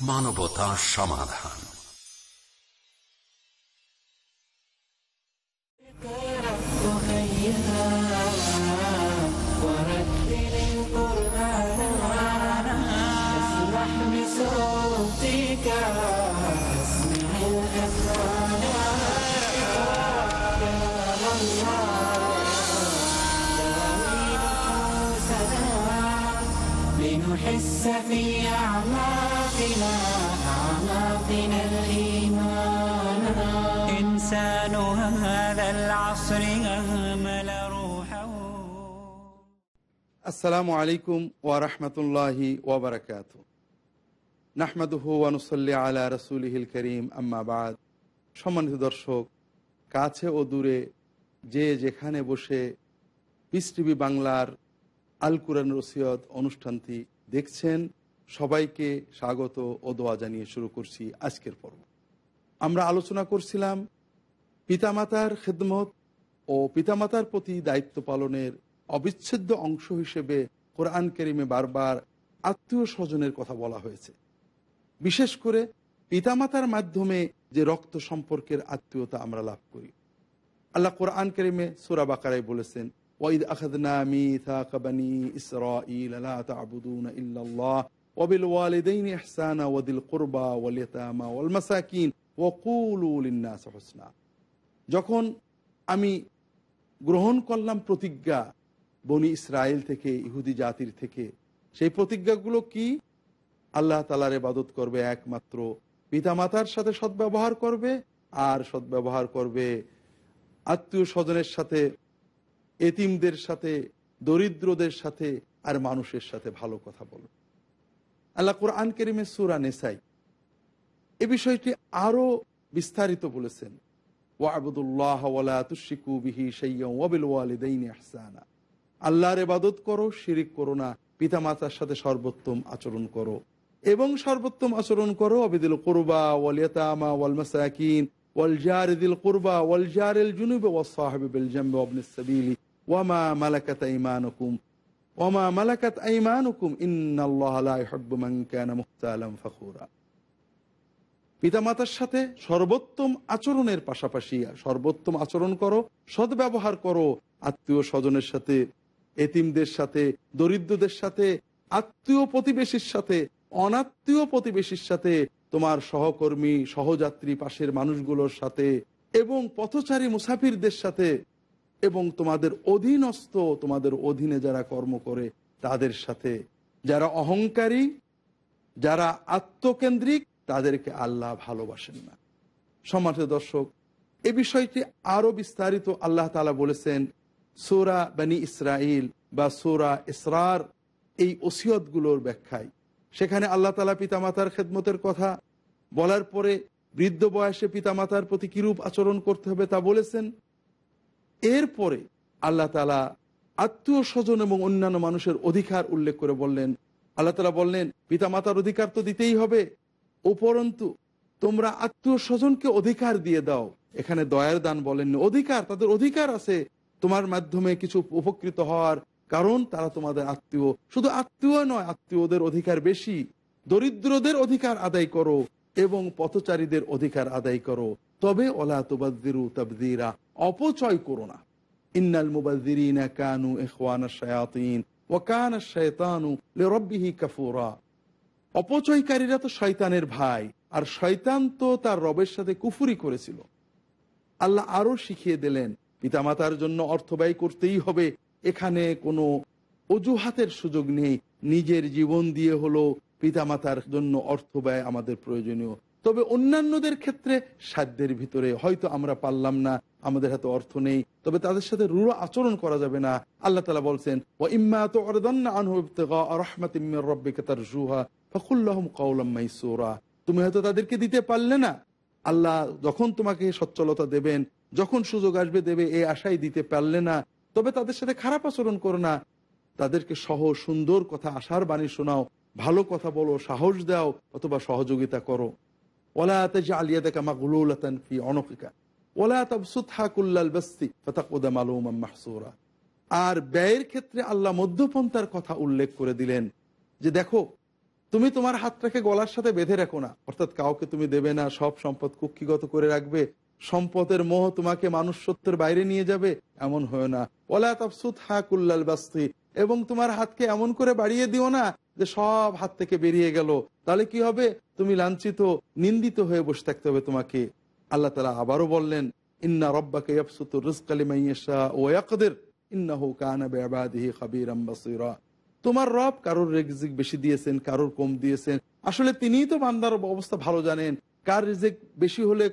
বাংলা মানবতা সমাধান ورتل القرآن সম্মানিত দর্শক, কাছে ও দূরে যে যেখানে বসে পিস টিভি বাংলার আল কুরআন রসিয়ত অনুষ্ঠানটি দেখছেন, সবাইকে স্বাগত ও দোয়া জানিয়ে শুরু করছি আজকের পর্ব। আমরা আলোচনা করছিলাম পিতামাতার খেদমত ও পিতামাতার প্রতি দায়িত্ব পালনের অবিচ্ছেদ্য অংশ হিসেবে কোরআন কেরিমে বারবার আত্মীয় স্বজনের কথা বলা হয়েছে। বিশেষ করে পিতামাতার মাধ্যমে যে রক্ত সম্পর্কের আত্মীয়তা আমরা লাভ করি। আল্লাহ কোরআন কেরিমে সুরা বাকারাই বলেছেন, ওয়াইদ আখাদনা যখন আমি গ্রহণ করলাম প্রতিজ্ঞা বনি ইসরায়েল থেকে, ইহুদি জাতির থেকে, সেই প্রতিজ্ঞাগুলো কি? আল্লাহ তালার এবাদত করবে একমাত্র পিতামাতার সাথে সদ্ব্যবহার করবে আর সদ্ব্যবহার করবে আত্মীয় স্বজনের সাথে, এতিমদের সাথে, দরিদ্রদের সাথে আর মানুষের সাথে ভালো কথা বলবে আল্লাহ কোরআন কেরিমে সুরা নেসাই এ বিষয়টি আরও বিস্তারিত বলেছেন। ওয়াবুদুল্লাহ ওয়ালা তুশিকু বিহি সাইয়্যা ওয়াবিল ওয়ালিদাইনি ইহসানা। আল্লাহর এবাদত করো, শিরিক করো না, পিতামাতার সাথে সর্বোত্তম আচরণ করো। এবং সর্বোত্তম আচরণ করো, অবিদিল কুরবা ওয়াল ইয়াতামা ওয়াল মাসাকিন ওয়াল জারিদিল কুরবা ওয়াল জারিল জুনুব ওয়াস সাহিবি বিল ওয়াবনিস সাবিলি। ওয়ামা মালাকাত আইমানুকুম ওয়ামা মালাকাত আইমানুকুম, ইন্নাল্লাহা লা ইউহিব্বু মান কানা মুখতালাম ফখুরা। পিতামাতার সাথে সর্বোত্তম আচরণের পাশাপাশি সর্বোত্তম আচরণ করো, সদ্ব্যবহার করো, আত্মীয় স্বজনের সাথে, এতিমদের সাথে, দরিদ্রদের সাথে, আত্মীয় প্রতিবেশীর সাথে, অনাত্মীয় প্রতিবেশীর সাথে, তোমার সহকর্মী, সহযাত্রী, পাশের মানুষগুলোর সাথে এবং পথচারী মুসাফিরদের সাথে এবং তোমাদের অধীনস্থ, তোমাদের অধীনে যারা কর্ম করে, তাদের সাথে। যারা অহংকারী, যারা আত্মকেন্দ্রিক তাদেরকে আল্লাহ ভালোবাসেন না। সম্মানিত দর্শক, এ বিষয়টি আরও বিস্তারিত আল্লাহ তালা বলেছেন, সোরা বানি ইসরাইল বা সোরা ইসরার এই ওসিয়তগুলোর ব্যাখ্যায়। সেখানে আল্লাহ তালা পিতামাতার খেদমতের কথা বলার পরে বৃদ্ধ বয়সে পিতামাতার প্রতি কিরূপ আচরণ করতে হবে তা বলেছেন। এরপরে আল্লাহ তালা আত্মীয় স্বজন এবং অন্যান্য মানুষের অধিকার উল্লেখ করে বললেন। আল্লাহ তালা বললেন, পিতামাতার অধিকার তো দিতেই হবে উপরন্তু তোমরা আত্মীয় স্বজনকে অধিকার দিয়ে দাও। এখানে দয়ার দান বলেননি। অধিকার, তাদের অধিকার আছে। তোমার মাধ্যমে কিছু উপকৃত হওয়ার কারণ তারা তোমাদের আত্মীয়। শুধু আত্মীয় নয়, আত্মীয়দের অধিকার বেশি। দরিদ্রদের অধিকার আদায় করো এবং পথচারীদের অধিকার আদায় করো। তবে ওলা তুবাদ্দিরু তাবদিরা, অপচয় করো না। ইন্নাল মুবাদ্দিরিনা কানু ইখওয়ানা শায়াতিন, ওয়া কানা শায়তানু লিরাব্বিহি কাফুরা। অপচয়কারীরা তো শয়তানের ভাই, আর শয়তান তো তার রবের সাথে কুফুরি করেছিল। আল্লাহ আরও শিখিয়ে দিলেন, পিতামাতার জন্য অর্থ ব্যয় করতেই হবে, এখানে কোনো অজুহাতের সুযোগ নেই, নিজের জীবন দিয়ে হলো পিতামাতার জন্য অর্থ ব্যয় আমাদের প্রয়োজনীয়। তবে অন্যান্যদের ক্ষেত্রে সাধ্যের ভিতরে হয়তো আমরা পারলাম না, আমাদের হাতে অর্থ নেই, তবে তাদের সাথে রূঢ় আচরণ করা যাবে না। আল্লাহ তালা বলছেন ও ইম্মা তো রহমাতিমিকা ফকুল্লাহম কৌলাম মাইসোরা। তুমি হয়তো তাদেরকে দিতে পারলে না। আল্লাহ যখন তোমাকে সচ্ছলতা দেবেন, যখন সুযোগ আসবে দেবে এই আশাই দিতে পারলে না। তবে তাদের সাথে খারাপ আচরণ করো না। তাদেরকে সহ সুন্দর কথা আশার বাণী শোনাও, ভালো কথা বলো, সাহস দাও, অথবা সহযোগিতা করো। আর ব্যয়ের ক্ষেত্রে আল্লাহ মধ্যপন্থার কথা উল্লেখ করে দিলেন যে দেখো তুমি তোমার হাতটাকে গলার সাথে বেঁধে রাখো না। অর্থাৎ কাউকে তুমি দেবে না, সব সম্পদ কুক্ষিগত করে রাখবে। সম্পদের মোহ তোমাকে মানুষ সত্যের বাইরে নিয়ে যাবে, এমন হয় না। ওলা তাফসুদ হা কুল্লাল বাস্তি, এবং তোমার হাতকে এমন করে বাড়িয়ে দিও না যে সব হাত থেকে বেরিয়ে গেল। তাহলে কি হবে? তুমি লাঞ্ছিত, নিন্দিত হয়ে বসে থাকতে হবে তোমাকে। আল্লাহ তালা আবারও বললেন, ইন্না রব্বাকে ইয়াকদির, ইন্নাহু কানা বিইবাদিহি খাবীরাম বাসীরা। তোমার রব কারোর রিজিক বেশি দিয়েছেন, কারোর কম দিয়েছেন। আসলে তিনিই তো বান্দার অবস্থা ভালো জানেন। কার রিজিক বেশি হলে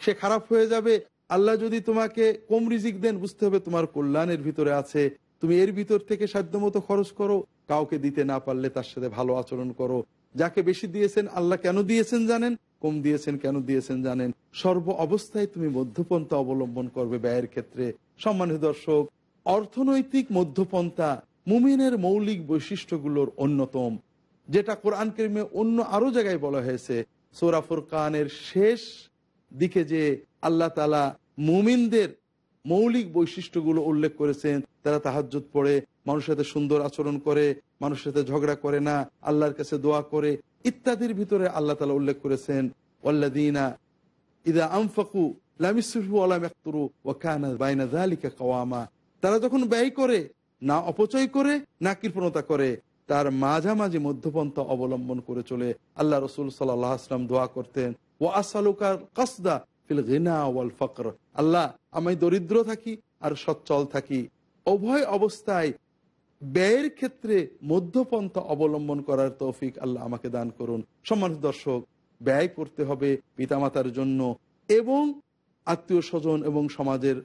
সে খারাপ হয়ে যাবে? আল্লাহ যদি তোমাকে কম রিজিক দেন, বুঝতে হবে তোমার কল্যাণের ভিতরে আছে। তুমি এর ভিতর থেকে সাধ্যমতো খরচ করো, কাউকে দিতে না পারলে তার সাথে ভালো আচরণ করো। যাকে বেশি দিয়েছেন, আল্লাহ কেন দিয়েছেন জানেন? কম দিয়েছেন কেন দিয়েছেন জানেন? সর্ব অবস্থায় তুমি মধ্যপন্থা অবলম্বন করবে ব্যয়ের ক্ষেত্রে। সম্মানিত দর্শক, অর্থনৈতিক মধ্যপন্থা মুমিনের মৌলিক বৈশিষ্ট্যগুলোর অন্যতম, যেটা কোরআন করিমে অন্য আরও জায়গায় বলা হয়েছে। সোরা কানের শেষ দিকে যে আল্লাহ তালা মুমিনদের মৌলিক বৈশিষ্ট্যগুলো উল্লেখ করেছেন, তারা তাহাজ্জুদ পড়ে, মানুষের সাথে সুন্দর আচরণ করে, মানুষের সাথে ঝগড়া করে না, আল্লাহর কাছে দোয়া করে, ইত্যাদির ভিতরে আল্লাহ তালা উল্লেখ করেছেন ওল্লাদিনা ইদা আমফাকু লামিসু আলাম একতুরু ওয়াকানা বাইনা যালিকা কাওয়ামা। তারা যখন ব্যয় করে না অপচয় করে, না কৃপণতা করে, তার মাঝামাঝি মধ্যপন্থা অবলম্বন করে চলে। আল্লাহ রসুল সাল্লাহ আসলাম দোয়া করতেন ও আসালুকার কাসদা ফিল ওয়াল ফকর। আল্লাহ, আমি দরিদ্র থাকি আর সচ্ছল থাকি। উভয় অবস্থায় ব্যয়ের ক্ষেত্রে মধ্যপন্থা অবলম্বন করার তৌফিক আল্লাহ আমাকে দান করুন। সম্মানিত দর্শক, ব্যয় করতে হবে পিতামাতার জন্য এবং আত্মীয় স্বজন এবং সমাজের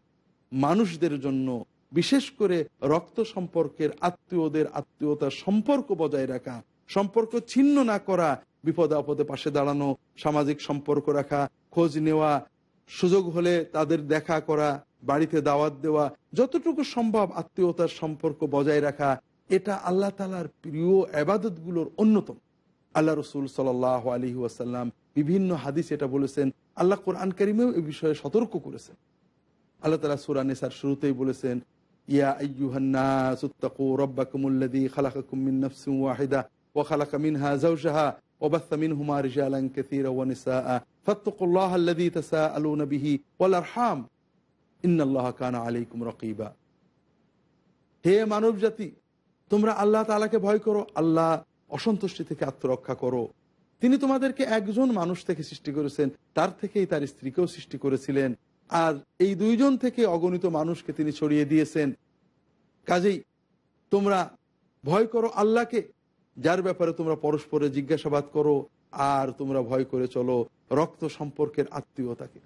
মানুষদের জন্য। বিশেষ করে রক্ত সম্পর্কের আত্মীয়দের আত্মীয়তার সম্পর্ক বজায় রাখা, সম্পর্ক ছিন্ন না করা, বিপদে আপদে পাশে দাঁড়ানো, সামাজিক সম্পর্ক রাখা, খোঁজ নেওয়া, সুযোগ হলে তাদের দেখা করা, বাড়িতে দাওয়াত দেওয়া, যতটুকু সম্ভব আত্মীয়তার সম্পর্ক বজায় রাখা, এটা আল্লাহ তালার প্রিয় আবাদতগুলোর অন্যতম। আল্লাহ রসুল সাল আলী ওয়াসাল্লাম বিভিন্ন হাদিস এটা বলেছেন, আল্লাহ কোরআন করিমেও এ বিষয়ে সতর্ক করেছেন। আল্লাহ তালা সুরা নেসার শুরুতেই বলেছেন ইয়া আইয়ুহান্নাস উত্তাকু রাব্বাকুমুল্লাযী খালাকাকুম মিন নাফসিন ওয়াহিদা ওয়া খালাকা মিনহা যাওজাহা وبث منهما رجالا كثيرا ونساء فاتقوا الله الذي تساءلون به والارحام ان الله كان عليكم رقيبا হে মানব জাতি তোমরা আল্লাহ তাআলাকে ভয় করো আল্লাহ অসন্তুষ্টি থেকে আত্মরক্ষা করো তিনি তোমাদেরকে একজন মানুষ থেকে সৃষ্টি করেছেন তার থেকেই তার স্ত্রীকেও সৃষ্টি করেছিলেন আর এই দুইজন থেকে অগণিত মানুষকে তিনি ছড়িয়ে দিয়েছেন। কাজেই তোমরা ভয় করো আল্লাহকে, যার ব্যাপারে তোমরা পরস্পরে জিজ্ঞাসাবাদ করো আর তোমরা ভয় করে চলো রক্ত সম্পর্কের আত্মীয়তাকে।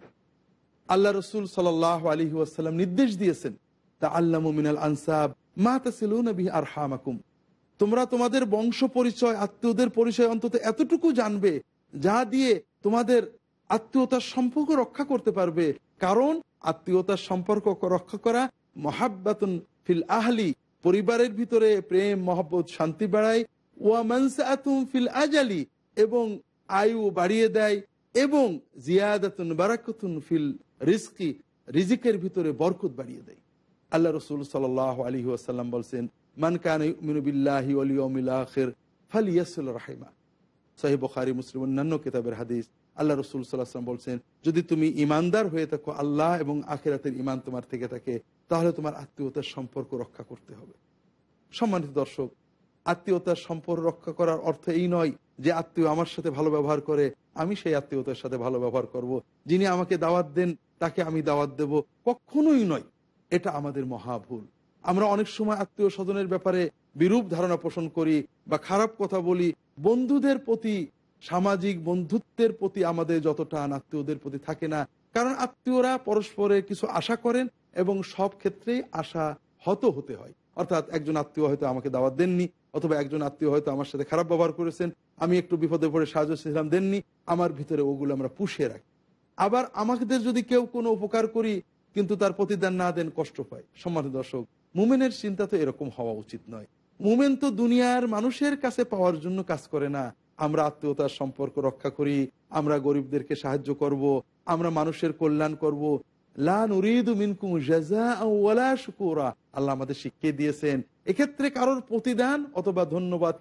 আল্লাহ রসুল সাল আলী ওয়াসাল্লাম নির্দেশ দিয়েছেন, তা আল্লাহ মিনাল আনসাব, মা তাসিলুনবি আর হামাকুম তোমরা তোমাদের বংশ পরিচয়, আত্মীয়দের পরিচয় অন্তত এতটুকু জানবে, যা দিয়ে তোমাদের আত্মীয়তার সম্পর্ক রক্ষা করতে পারবে কারণ আত্মীয়তার সম্পর্ক রক্ষা করা, মহাব্বাতুন ফিল আহলি, পরিবারের ভিতরে প্রেম, মহব্বত, শান্তি বাড়ায় ওয়ামানসাতুম ফিল আজালি এবং আয়ু বাড়িয়ে দেয় এবং জিয়াদাতুন বারাকতুন ফিল রিস্কি রিজিকের ভিতরে বরকত বাড়িয়ে দেয়। আল্লাহ রসুল সাল আলী আসাল্লাম বলছেন, মান কান মিনুবিল্লাহি অলিয়মিল আখের, ফালিয়াসুল রাহিমা। সাহি বখারি, মুসলিম অন্যান্য কিতাবের হাদিস। আল্লাহ রসুল সাল্লাহাম বলছেন, যদি তুমি ইমানদার হয়ে থাকো, আল্লাহ এবং আখেরাতের ইমান তোমার থেকে থাকে, তাহলে তোমার আত্মীয়তার সম্পর্ক রক্ষা করতে হবে। সম্মানিত দর্শক, আত্মীয়তার সম্পর্ক রক্ষা করার অর্থ এই নয় যে আত্মীয় আমার সাথে ভালো ব্যবহার করে, আমি সেই আত্মীয়তার সাথে ভালো ব্যবহার করব। যিনি আমাকে দাওয়াত দেন, তাকে আমি দাওয়াত দেব। কখনোই নয়, এটা আমাদের মহাভুল। আমরা অনেক সময় আত্মীয় স্বজনের ব্যাপারে বিরূপ ধারণা পোষণ করি বা খারাপ কথা বলি, বন্ধুদের প্রতি সামাজিক বন্ধুত্বের প্রতি আমাদের যতটা আত্মীয়দের প্রতি থাকে না। কারণ আত্মীয়রা পরস্পরের কিছু আশা করেন এবং সব ক্ষেত্রেই আশা হত হতে হয়। অর্থাৎ একজন আত্মীয় হয়তো আমাকে দাওয়াত দেননি অথবা একজন আত্মীয় হয়তো আমার সাথে খারাপ ব্যবহার করেছেন, আমি একটু বিপদে পড়ে সাহায্য ছিলাম দেননি, আমার ভিতরে ওগুলো আমরা পুষিয়ে রাখি। আবার আমাদের যদি কেউ কোনো উপকার করি, কিন্তু তার প্রতিদান না দেন কষ্ট পায়। সম্মানিত দর্শক, মুমেনের চিন্তা তো এরকম হওয়া উচিত নয়। মুমেন তো দুনিয়ার মানুষের কাছে পাওয়ার জন্য কাজ করে না। আমরা আত্মীয়তার সম্পর্ক রক্ষা করি, আমরা গরিবদেরকে সাহায্য করব। আমরা মানুষের কল্যাণ করব। আল্লাহ আমাদের দিয়েছেন, এক্ষেত্রে কারোর প্রতিদান অথবা ধন্যবাদ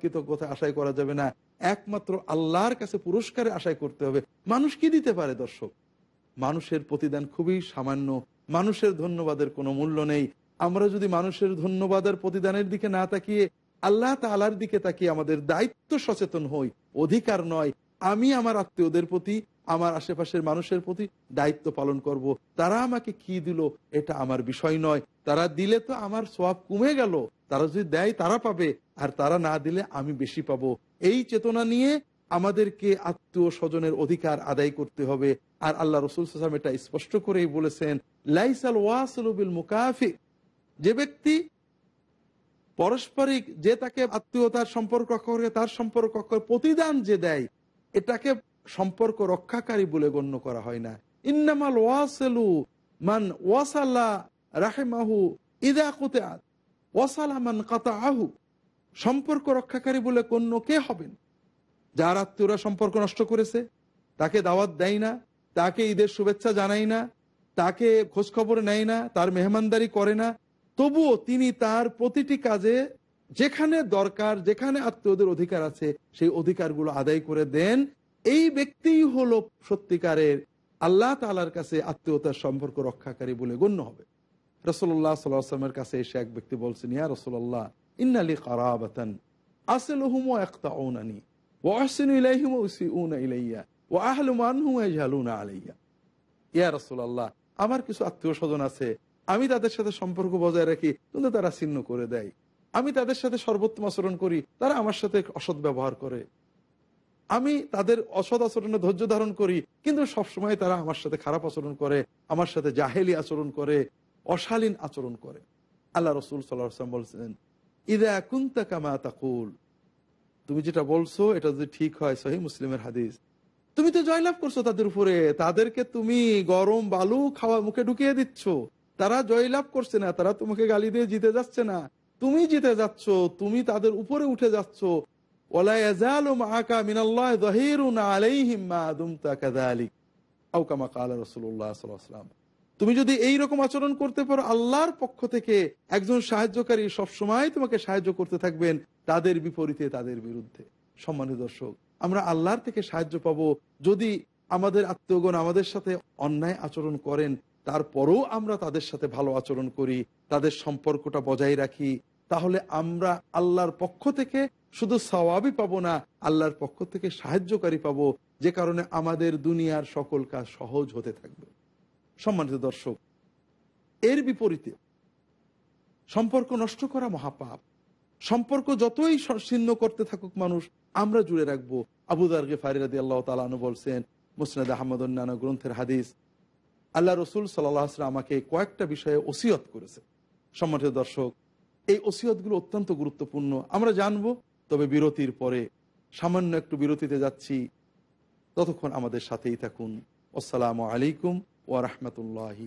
করা যাবে না। একমাত্র আল্লাহর কাছে পুরস্কারে আশাই করতে হবে। মানুষ কি দিতে পারে দর্শক? মানুষের প্রতিদান খুবই সামান্য। মানুষের ধন্যবাদের কোনো মূল্য নেই। আমরা যদি মানুষের ধন্যবাদের প্রতিদানের দিকে না তাকিয়ে আল্লাহ তালার দিকে তাকিয়ে আমাদের দায়িত্ব সচেতন হই, অধিকার নয়। আমি আমার আত্মীয়দের প্রতি, আমার আশেপাশের মানুষের প্রতি দায়িত্ব পালন করব। তারা আমাকে কি দিল, এটা আমার বিষয় নয়। তারা দিলে তো আমার সব কমে গেল। তারা যদি দেয়, তারা পাবে। আর তারা না দিলে আমি বেশি পাবো। এই চেতনা নিয়ে আমাদেরকে আত্মীয় স্বজনের অধিকার আদায় করতে হবে। আর আল্লাহ রসুল এটা স্পষ্ট করেই বলেছেন, লাইসাল ওয়াসলুবিল মুকাফি। যে ব্যক্তি পারস্পরিক যে তাকে আত্মীয়তার সম্পর্ক করে তার সম্পর্ক করে, প্রতিদান যে দেয় এটাকে সম্পর্ক রক্ষাকারী বলে গণ্য করা হয় না। ইন্নামাল ওয়াসেলু মান ওয়াসাল্লা রাহেমাহু ইদা কুতেআত ওয়াসালা মান কাতাআহু। সম্পর্ক রক্ষাকারী বলে গণ্য কে হবেন? যার আত্মীয়রা সম্পর্ক নষ্ট করেছে তাকে দাওয়াত দেয় না তাকে ঈদের শুভেচ্ছা জানাই না তাকে খোঁজখবর নেয় না তার মেহমানদারি করে না তবুও তিনি তার প্রতিটি কাজে যেখানে দরকার, যেখানে আত্মীয়দের অধিকার আছে, সেই অধিকারগুলো আদায় করে দেন। এই ব্যক্তিই হলো সত্যিকারের আল্লাহ তালার কাছে আত্মীয়তার সম্পর্ক রক্ষাকারী বলে গণ্য হবে। রসল্লাহ সাল্লামের কাছে এসে এক ব্যক্তি বলছেন, ইয়া রসল্লাহ ইন্নালি কারাবাতান আসেলহুম একটা ওনানি আমার কিছু আত্মীয় স্বজন আছে আমি তাদের সাথে সম্পর্ক বজায় রাখি, কিন্তু তারা ছিন্ন করে দেয়। আমি তাদের সাথে সর্বোত্তম আচরণ করি, তারা আমার সাথে অসৎ ব্যবহার করে। আমি তাদের অসৎ আচরণে ধৈর্য ধারণ করি, কিন্তু সবসময় তারা আমার সাথে খারাপ আচরণ করে, আমার সাথে জাহেলি আচরণ করে, অশালীন আচরণ করে। আল্লাহ রসুল সাল্লাম বলছেন, ইদা কুন্তা কামা তাকুল। তুমি যেটা বলছো, এটা যদি ঠিক হয় সহি মুসলিমের হাদিস। তুমি তো জয়লাভ করছ তাদের উপরে, তাদেরকে তুমি গরম বালু খাওয়া মুখে ঢুকিয়ে দিচ্ছ। তারা জয়লাভ করছে না, তারা তোমাকে গালি দিয়ে জিতে যাচ্ছে না। তুমি জিতে যাচ্ছ, তুমি তাদের উপরে উঠে যাচ্ছ। তুমি যদি এই রকম আচরণ করতে পারো, আল্লাহর পক্ষ থেকে একজন সাহায্যকারী সবসময় তোমাকে সাহায্য করতে থাকবেন, তাদের বিপরীতে, তাদের বিরুদ্ধে। সম্মানিত দর্শক, আমরা আল্লাহর থেকে সাহায্য পাবো যদি আমাদের আত্মীয়গণ আমাদের সাথে অন্যায় আচরণ করেন তারপরও আমরা তাদের সাথে ভালো আচরণ করি, তাদের সম্পর্কটা বজায় রাখি, তাহলে আমরা আল্লাহর পক্ষ থেকে শুধু সওয়াবই পাবো না, আল্লাহর পক্ষ থেকে সাহায্যকারী পাবো, যে কারণে আমাদের দুনিয়ার সকল কাজ সহজ হতে থাকবে। সম্মানিত দর্শক, এর বিপরীতে সম্পর্ক নষ্ট করা মহাপাপ। সম্পর্ক যতই ছিন্ন করতে থাকুক মানুষ, আমরা জুড়ে রাখব। আবুদারগে ফারিরাদি আল্লাহ তালানু বলছেন, মুসনাদ আহমদ অন্যান্য গ্রন্থের হাদিস আল্লাহ রসুল সাল্লাহ আসলাম আমাকে কয়েকটা বিষয়ে ওসিয়ত করেছে। সম্মানিত দর্শক, এই ওসিয়তগুলো অত্যন্ত গুরুত্বপূর্ণ। আমরা জানব, তবে বিরতির পরে সামান্য একটু বিরতিতে যাচ্ছি। ততক্ষণ আমাদের সাথেই থাকুন। আসসালামু আলাইকুম ওয়া রাহমাতুল্লাহি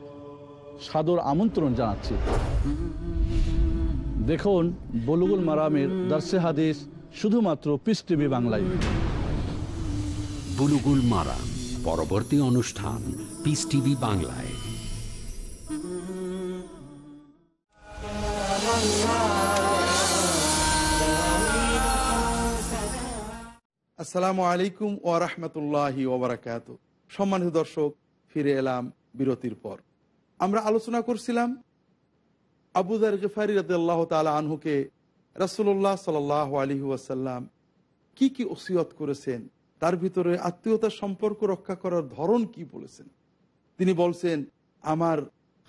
সাদর আমন্ত্রণ জানাচ্ছি। দেখুন বলুগুল মারামের দর্শে হাদিস শুধুমাত্র পিস টিভি বাংলায়। বুলুগুল মারাম পরবর্তী অনুষ্ঠান পিস টিভি বাংলায়। আসসালামু আলাইকুম ও রহমতুল্লাহি ওবরাকাত সম্মানিত দর্শক ফিরে এলাম বিরতির পর। আমরা আলোচনা করছিলাম আবুদার গেফারি রাদিয়াল্লাহ তালা আনহুকে রাসুল্লাহ সাল আলী ওয়াসাল্লাম কি কি ওসিয়ত করেছেন? তার ভিতরে আত্মীয়তার সম্পর্ক রক্ষা করার ধরন কি বলেছেন? তিনি বলছেন, আমার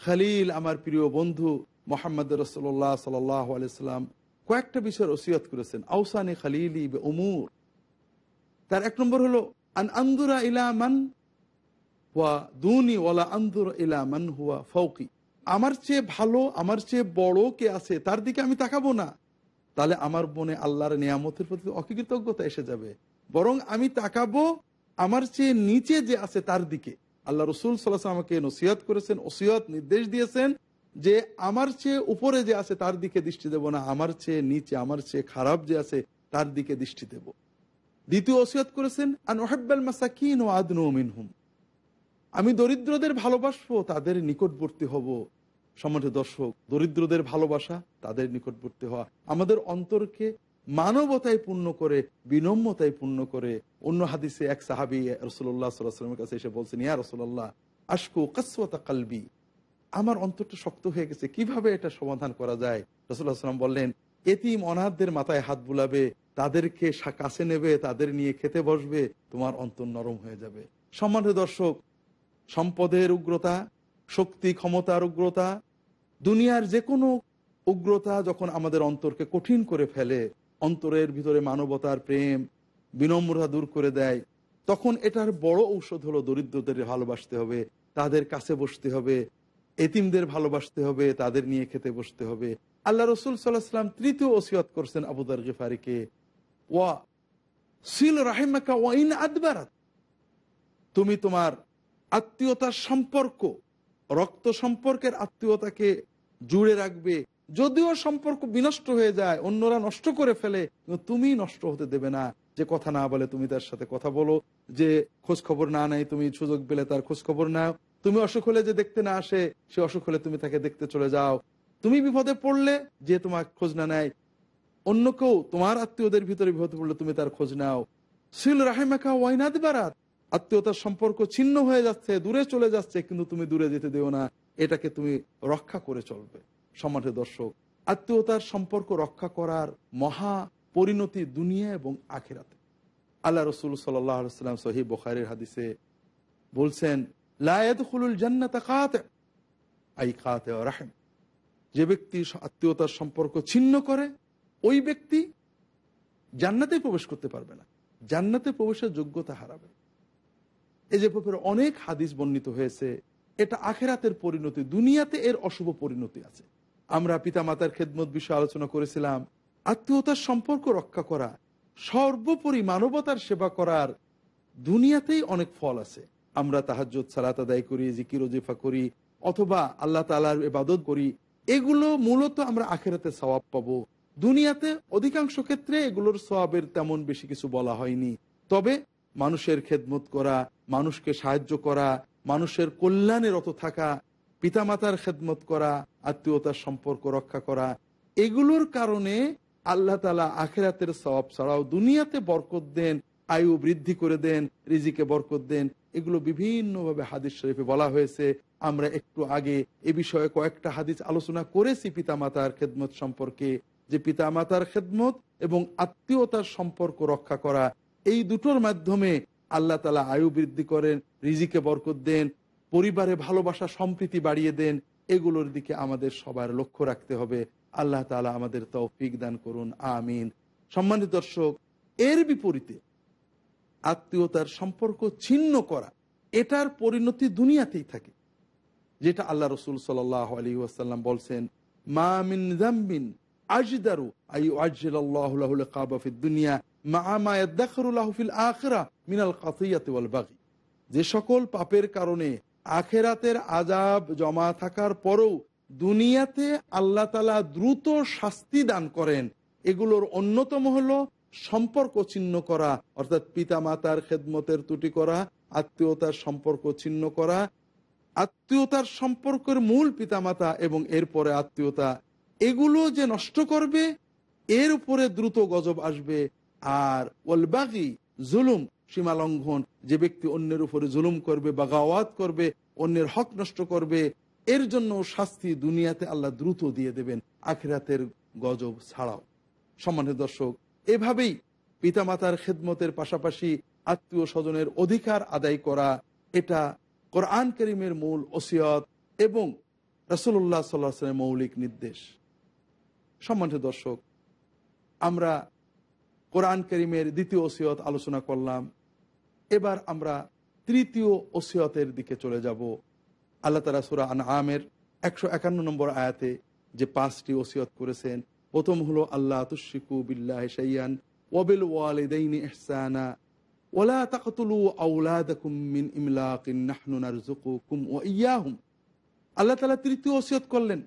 খালিল, আমার প্রিয় বন্ধু মোহাম্মদ রসোল্লাহ সাল্লাহ কয়েকটা বিষয়ের ওসিয়ত করেছেন। আউসানি খালিলি বে উমুর। তার এক নম্বর হলো, আন আন্দুরা ইলা মান আমার চেয়ে ভালো, আমার চেয়ে বড় কে আছে, তার দিকে আমি তাকাবো না। তাহলে আমার মনে আল্লাহর নিয়ামতের প্রতি অকৃতজ্ঞতা এসে যাবে। বরং আমি তাকাবো আমার চেয়ে নিচে যে আছে তার দিকে। আল্লাহ রসুল সাল্লাহ আমাকে নসিহত করেছেন ওসিয়ত নির্দেশ দিয়েছেন যে আমার চেয়ে উপরে যে আছে তার দিকে দৃষ্টি দেব না, আমার চেয়ে নিচে, আমার চেয়ে খারাপ যে আছে তার দিকে দৃষ্টি দেব। দ্বিতীয় ওসিয়ত করেছেন, আন ওহাব্বাল মাসাকিন ও আদনু মিনহুম। আমি দরিদ্রদের ভালোবাসবো, তাদের নিকটবর্তী হব। সম্মানিত দর্শক, দরিদ্রদের ভালোবাসা তাদের নিকটবর্তী হওয়া। আমাদের অন্তরকে মানবতায় পূর্ণ করে, বিনম্রতায় পূর্ণ করে। অন্য হাদিসে এক সাহাবি রসুল্লাহ সাল্লামের কাছে এসে বলছেন, ইয়া রসুল্লাহ আশকু কাসওয়াতা কালবি। আমার অন্তরটা শক্ত হয়ে গেছে, কীভাবে এটা সমাধান করা যায়? রসুল্লাহ সাল্লাম বললেন, এতিম অনাথদের মাথায় হাত বুলাবে, তাদেরকে কাছে নেবে, তাদের নিয়ে খেতে বসবে, তোমার অন্তর নরম হয়ে যাবে। সম্মানিত দর্শক সম্পদের উগ্রতা, শক্তি, ক্ষমতার উগ্রতা, দুনিয়ার যে কোনো উগ্রতা যখন আমাদের অন্তরকে কঠিন করে ফেলে, অন্তরের ভিতরে মানবতার প্রেম, বিনম্রতা দূর করে দেয়, তখন এটার বড় ঔষধ হলো দরিদ্রদের ভালোবাসতে হবে, তাদের কাছে বসতে হবে, এতিমদের ভালোবাসতে হবে, তাদের নিয়ে খেতে বসতে হবে। আল্লাহ রসুল সাল্লাহ সাল্লাম তৃতীয় ওসিয়ত করছেন আবুদার গেফারিকে। ওয়া, সিল রাহিমাকা ওয়াইন আদবারাত। তুমি তোমার আত্মীয়তার সম্পর্ক, রক্ত সম্পর্কের আত্মীয়তাকে জুড়ে রাখবে। যদিও সম্পর্ক বিনষ্ট হয়ে যায়, অন্যরা নষ্ট করে ফেলে তুমি নষ্ট হতে দেবে না। যে কথা না বলে তুমি তার সাথে কথা বলো, যে খোঁজ খবর না নেয়, তুমি সুযোগ পেলে তার খোঁজ খবর নাও। তুমি অসুখ হলে যে দেখতে না আসে, সে অসুখ হলে তুমি তাকে দেখতে চলে যাও। তুমি বিপদে পড়লে যে তোমার খোঁজ না নেয়, অন্য কেউ তোমার আত্মীয়দের ভিতরে বিপদে পড়লে তুমি তার খোঁজ নাও। সিল রাহেমাকা ওয়াইনাদ বারাত। আত্মীয়তার সম্পর্ক ছিন্ন হয়ে যাচ্ছে, দূরে চলে যাচ্ছে, কিন্তু তুমি দূরে যেতে দিও না। এটাকে তুমি রক্ষা করে চলবে। সমাজের দর্শক, আত্মীয়তার সম্পর্ক রক্ষা করার মহা পরিণতি দুনিয়া এবং আখেরাতে। আল্লাহ রসুল সাল্লাম সহি বখারের হাদিসে বলছেন লায়াদুল জান্নাত কাতে আই কাতে রাহেম। যে ব্যক্তি আত্মীয়তার সম্পর্ক ছিন্ন করে, ওই ব্যক্তি জান্নাতে প্রবেশ করতে পারবে না। জান্নাতে প্রবেশের যোগ্যতা হারাবে এই যে ব্যাপারে অনেক হাদিস বর্ণিত হয়েছে, এটা আখেরাতের পরিণতি, দুনিয়াতে এর অশুভ পরিণতি আছে। আমরা পিতামাতার খেদমত বিষয়ে আলোচনা করেছিলাম, আত্মীয়তার সম্পর্ক রক্ষা করা, সর্বোপরি মানবতার সেবা করার দুনিয়াতেই অনেক ফল আছে। আমরা তাহাজ্জুদ, সালাত আদায় করি, জিকির, ওজিফা করি, অথবা আল্লাহ তালার ইবাদত করি, এগুলো মূলত আমরা আখেরাতে সওয়াব পাবো। দুনিয়াতে অধিকাংশ ক্ষেত্রে এগুলোর সওয়াবের তেমন বেশি কিছু বলা হয়নি। তবে মানুষের খেদমত করা মানুষকে সাহায্য করা, মানুষের কল্যাণে রত থাকা, পিতামাতার খেদমত করা, আত্মীয়তার সম্পর্ক রক্ষা করা, এগুলোর কারণে আল্লাহ তালা আখেরাতের সব ছাড়াও দুনিয়াতে বরকত দেন, আয়ু বৃদ্ধি করে দেন, রিজিকে বরকত দেন, এগুলো বিভিন্নভাবে হাদিস শরীফে বলা হয়েছে। আমরা একটু আগে এ বিষয়ে কয়েকটা হাদিস আলোচনা করেছি পিতামাতার খেদমত সম্পর্কে, যে পিতামাতার খেদমত এবং আত্মীয়তার সম্পর্ক রক্ষা করা, এই দুটোর মাধ্যমে আল্লাহ তালা আয়ু বৃদ্ধি করেন, রিজিকে বরকত দেন, পরিবারে ভালোবাসা, সম্প্রীতি বাড়িয়ে দেন, এগুলোর দিকে আমাদের সবার লক্ষ্য রাখতে হবে। আল্লাহ তালা আমাদের তৌফিক দান করুন, আমিন। সম্মানিত দর্শক, এর বিপরীতে আত্মীয়তার সম্পর্ক ছিন্ন করা, এটার পরিণতি দুনিয়াতেই থাকে। যেটা আল্লাহ রসুল সাল আলী ওয়াসাল্লাম বলছেন, মা মিন জাম্বিন আজদারু আই আজ্জিলাল্লাহু কাবা ফিদ দুনিয়া যে সকল পাপের কারণে আখেরাতের আজাব জমা থাকার পরেও দুনিয়াতে আল্লাহ তালা দ্রুত শাস্তি দান করেন, এগুলোর অন্যতম হলো সম্পর্ক ছিন্ন করা, অর্থাৎ পিতা মাতার খেদমতের ত্রুটি করা, আত্মীয়তার সম্পর্ক ছিন্ন করা। আত্মীয়তার সম্পর্কের মূল পিতামাতা এবং এরপরে আত্মীয়তা, এগুলো যে নষ্ট করবে, এর উপরে দ্রুত গজব আসবে। আর ওলবাগি জুলুম সীমা লঙ্ঘন যে ব্যক্তি অন্যের উপরে জুলুম করবে বা গাওয়াত করবে, অন্যের হক নষ্ট করবে, এর জন্য শাস্তি দুনিয়াতে আল্লাহ দ্রুত দিয়ে দেবেন, আখিরাতের গজব ছাড়াও। সম্মানের দর্শক, এভাবেই পিতামাতার খেদমতের পাশাপাশি আত্মীয় স্বজনের অধিকার আদায় করা, এটা কোরআন করিমের মূল ওসিয়ত এবং রসুল্লাহ সাল্লাহ মৌলিক নির্দেশ। সম্মানিত দর্শক, আমরা কোরআন করিমের দ্বিতীয় ওসিয়ত আলোচনা করলাম। এবার আমরা তৃতীয় ওসিয়তের দিকে চলে যাব। আল্লাহ তালা সুরা আন আমের একশো একান্ন নম্বর আয়াতে যে পাঁচটি ওসিয়ত করেছেন, প্রথম হলো আল্লাহ তুশিকু বিল্লাহ সাইয়ান ওয়াবিল ওয়ালিদাইনি ইহসানা ওলা তাকতুলু আউলাদাকুম মিন ইমলাকিন, নাহনু নারযুকুকুম ওয়া ইয়াহুম। আল্লাহ তাআলা তৃতীয় ওসিয়ত করলেন,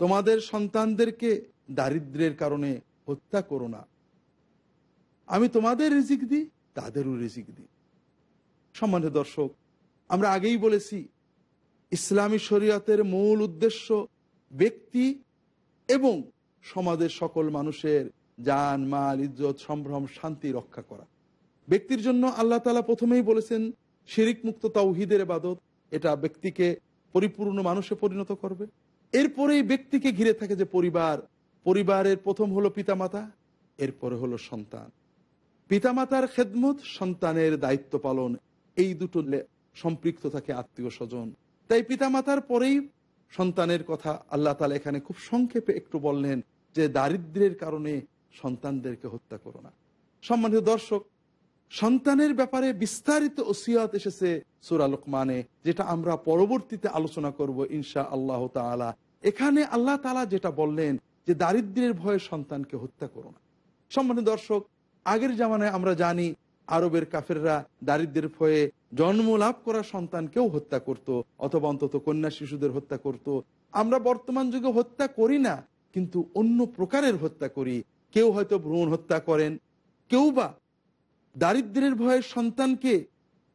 তোমাদের সন্তানদেরকে দারিদ্রের কারণে হত্যা করো না। আমি তোমাদের রিজিক দিই, তাদেরও রিজিক দিই। সম্মানিত দর্শক, আমরা আগেই বলেছি, ইসলামী শরীয়তের মূল উদ্দেশ্য ব্যক্তি এবং সমাজের সকল মানুষের জান মাল, ইজ্জত, সম্ভ্রম, শান্তি রক্ষা করা। ব্যক্তির জন্য আল্লাহ তালা প্রথমেই বলেছেন, শিরিক মুক্ত তাওহিদের এবাদত এটা ব্যক্তিকে পরিপূর্ণ মানুষে পরিণত করবে। এরপরেই ব্যক্তিকে ঘিরে থাকে যে পরিবার, পরিবারের প্রথম হলো পিতামাতা, এরপরে হলো সন্তান। পিতামাতার খেদমত সন্তানের দায়িত্ব পালন, এই দুটো সম্পৃক্ত থাকে আত্মীয় স্বজন। তাই পিতামাতার পরেই সন্তানের কথা আল্লাহ তালা এখানে খুব সংক্ষেপে একটু বললেন যে, দারিদ্রের কারণে সন্তানদেরকে হত্যা করো না। সম্মানিত দর্শক, সন্তানের ব্যাপারে বিস্তারিত ওসিয়াত এসেছে সুরা লোকমানে, যেটা আমরা পরবর্তীতে আলোচনা করব ইনশা আল্লাহ তালা এখানে আল্লাহ তালা যেটা বললেন যে, দারিদ্রের ভয়ে সন্তানকে হত্যা করো না। সম্মানিত দর্শক আগের জামানায় আমরা জানি আরবের কাফেররা দারিদ্রের ভয়ে জন্ম লাভ করা সন্তানকেও হত্যা করত, অথবা অন্তত কন্যা শিশুদের হত্যা করত। আমরা বর্তমান যুগে হত্যা করি না, কিন্তু অন্য প্রকারের হত্যা করি। কেউ হয়তো ভ্রমণ হত্যা করেন, কেউ বা দারিদ্রের ভয়ে সন্তানকে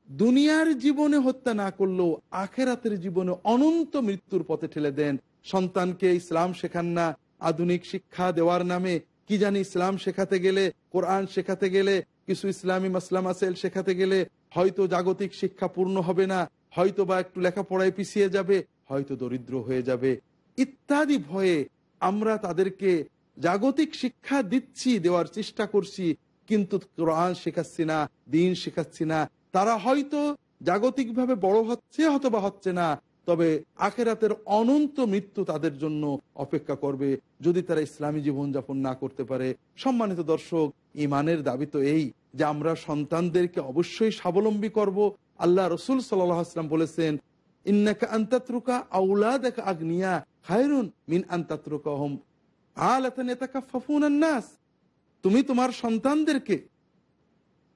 দুনিয়ার জীবনে হত্যা না করলেও আখেরাতের জীবনে অনন্ত মৃত্যুর পথে ঠেলে দেন। সন্তানকে ইসলাম শেখান না, আধুনিক শিক্ষা দেওয়ার নামে কি জানি ইসলাম শেখাতে গেলে, কোরআন শেখাতে গেলে, কিছু ইসলামী মাসলাম আসেল শেখাতে গেলে হয়তো জাগতিক শিক্ষা পূর্ণ হবে না, হয়তো বা একটু লেখাপড়ায় পিছিয়ে যাবে, হয়তো দরিদ্র হয়ে যাবে। ইত্যাদি ভয়ে আমরা তাদেরকে জাগতিক শিক্ষা দিচ্ছি, দেওয়ার চেষ্টা করছি, কিন্তু কোরআন শেখাচ্ছি না, দিন শেখাচ্ছি না। তারা হয়তো জাগতিকভাবে বড় হচ্ছে অথবা হচ্ছে না। তবে আখেরাতের অনন্ত মৃত্যু তাদের জন্য অপেক্ষা করবে যদি তারা ইসলামী জীবনযাপন না করতে পারে। সম্মানিত দর্শক ইমানের দাবি তো এই যে আমরা সন্তানদেরকে অবশ্যই স্বাবলম্বী করব। আল্লাহ রসুল সাল্লাম বলেছেন, ইন্নাকা আন্তাত্রুকা আউলাদ আগ্নিয়া খায়রুন মিন আন্তাত্রুকা হোম নাস। তুমি তোমার সন্তানদেরকে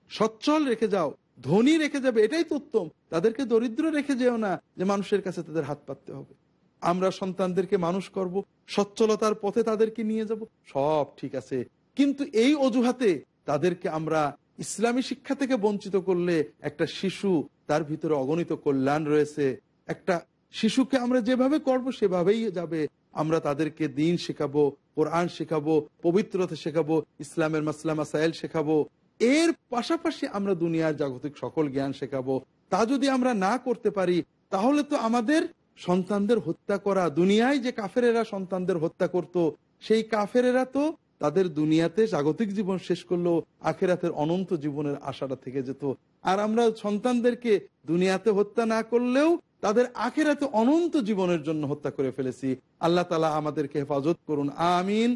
সচ্ছল রেখে যাও। ধনী রেখে যাবে, এটাই তো উত্তম। তাদেরকে দরিদ্র রেখে যেও না যে মানুষের কাছে তাদের হাত পাততে হবে। আমরা সন্তানদেরকে মানুষ করব, সচ্ছলতার পথে তাদেরকে নিয়ে যাব, সব ঠিক আছে। কিন্তু এই অজুহাতে তাদেরকে আমরা ইসলামী শিক্ষা থেকে বঞ্চিত করলে একটা শিশু, তার ভিতরে অগণিত কল্যাণ রয়েছে। একটা শিশুকে আমরা যেভাবে করব, সেভাবেই যাবে। আমরা তাদেরকে দিন শেখাবো, কোরআন শেখাবো, পবিত্রতা শেখাবো, ইসলামের মাসলাম মাসাইল শেখাবো। এর পাশাপাশি আমরা দুনিয়ার জাগতিক সকল জ্ঞান শেখাবো। তা যদি আমরা না করতে পারি, তাহলে তো আমাদের সন্তানদের হত্যা করা, দুনিয়ায় যে কাফেরেরা সন্তানদের হত্যা করত, সেই কাফেরেরা তো তাদের দুনিয়াতে জাগতিক জীবন শেষ করল, আখেরাতের অনন্ত জীবনের আশাটা থেকে যেত। আর আমরা সন্তানদেরকে দুনিয়াতে হত্যা না করলেও তাদের আখেরাতে অনন্ত জীবনের জন্য হত্যা করে ফেলেছি। আল্লাহ তালা আমাদেরকে হেফাজত করুন। আমিন।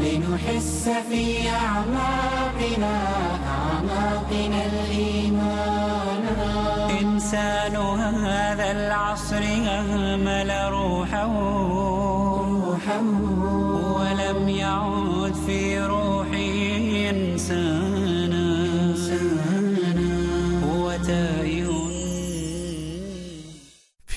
لنحس في أعماقنا أعماقنا الإيمان إنسان هذا العصر أهمل روحه. ولم